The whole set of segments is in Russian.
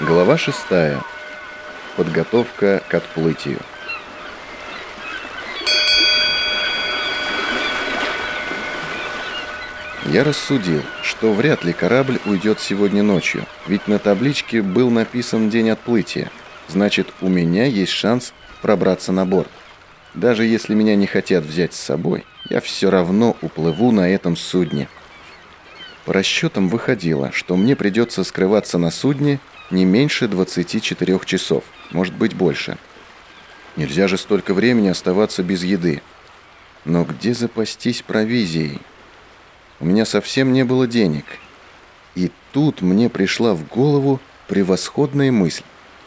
Глава 6. Подготовка к отплытию. Я рассудил, что вряд ли корабль уйдет сегодня ночью, ведь на табличке был написан день отплытия. Значит, у меня есть шанс пробраться на борт. Даже если меня не хотят взять с собой, я все равно уплыву на этом судне. По расчетам выходило, что мне придется скрываться на судне не меньше 24 часов, может быть больше. Нельзя же столько времени оставаться без еды. Но где запастись провизией? У меня совсем не было денег. И тут мне пришла в голову превосходная мысль.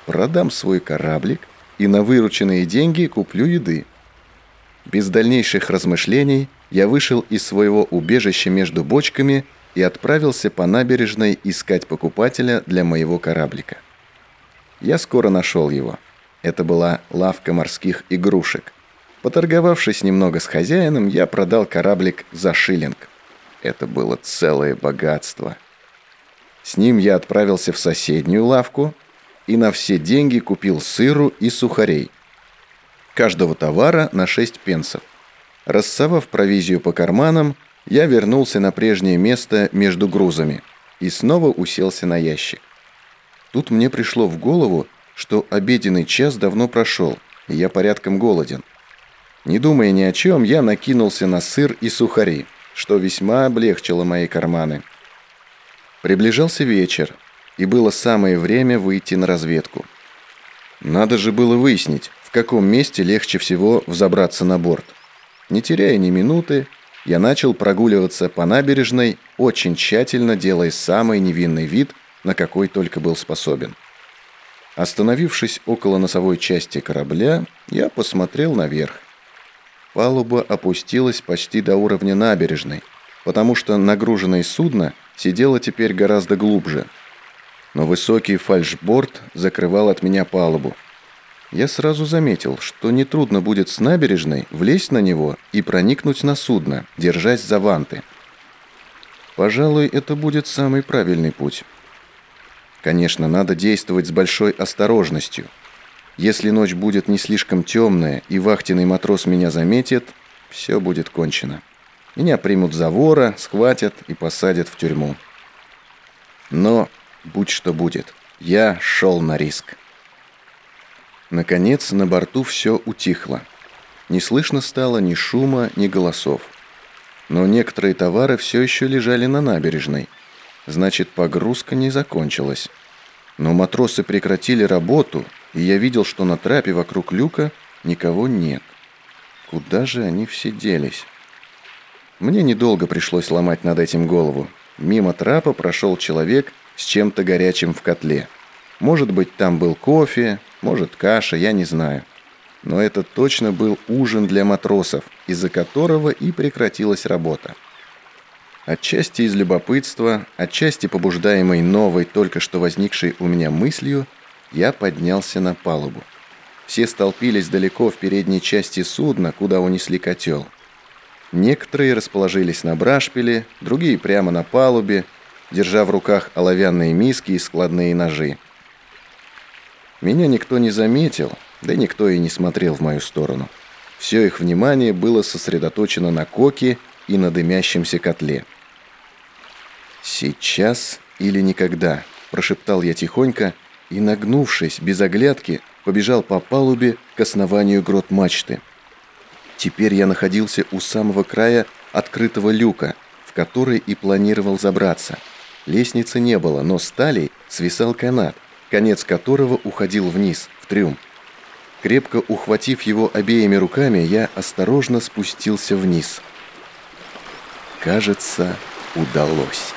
Продам свой кораблик и на вырученные деньги куплю еды. Без дальнейших размышлений я вышел из своего убежища между бочками и отправился по набережной искать покупателя для моего кораблика. Я скоро нашел его. Это была лавка морских игрушек. Поторговавшись немного с хозяином, я продал кораблик за шиллинг. Это было целое богатство. С ним я отправился в соседнюю лавку и на все деньги купил сыру и сухарей. Каждого товара на 6 пенсов. Рассовав провизию по карманам, я вернулся на прежнее место между грузами и снова уселся на ящик. Тут мне пришло в голову, что обеденный час давно прошел, и я порядком голоден. Не думая ни о чем, я накинулся на сыр и сухари – что весьма облегчило мои карманы. Приближался вечер, и было самое время выйти на разведку. Надо же было выяснить, в каком месте легче всего взобраться на борт. Не теряя ни минуты, я начал прогуливаться по набережной, очень тщательно делая самый невинный вид, на какой только был способен. Остановившись около носовой части корабля, я посмотрел наверх. Палуба опустилась почти до уровня набережной, потому что нагруженное судно сидело теперь гораздо глубже. Но высокий фальшборд закрывал от меня палубу. Я сразу заметил, что нетрудно будет с набережной влезть на него и проникнуть на судно, держась за ванты. Пожалуй, это будет самый правильный путь. Конечно, надо действовать с большой осторожностью – если ночь будет не слишком темная и вахтенный матрос меня заметит, все будет кончено. Меня примут за вора, схватят и посадят в тюрьму. Но, будь что будет, я шел на риск. Наконец, на борту все утихло. Не слышно стало ни шума, ни голосов. Но некоторые товары все еще лежали на набережной. Значит, погрузка не закончилась. Но матросы прекратили работу, и я видел, что на трапе вокруг люка никого нет. Куда же они все делись? Мне недолго пришлось ломать над этим голову. Мимо трапа прошел человек с чем-то горячим в котле. Может быть, там был кофе, может, каша, я не знаю. Но это точно был ужин для матросов, из-за которого и прекратилась работа. Отчасти из любопытства, отчасти побуждаемой новой, только что возникшей у меня мыслью, я поднялся на палубу. Все столпились далеко в передней части судна, куда унесли котел. Некоторые расположились на брашпиле, другие прямо на палубе, держа в руках оловянные миски и складные ножи. Меня никто не заметил, да никто и не смотрел в мою сторону. Все их внимание было сосредоточено на коке и на дымящемся котле. «Сейчас или никогда», – прошептал я тихонько и, нагнувшись без оглядки, побежал по палубе к основанию грот мачты. Теперь я находился у самого края открытого люка, в который и планировал забраться. Лестницы не было, но с талей свисал канат, конец которого уходил вниз, в трюм. Крепко ухватив его обеими руками, я осторожно спустился вниз. Кажется, удалось.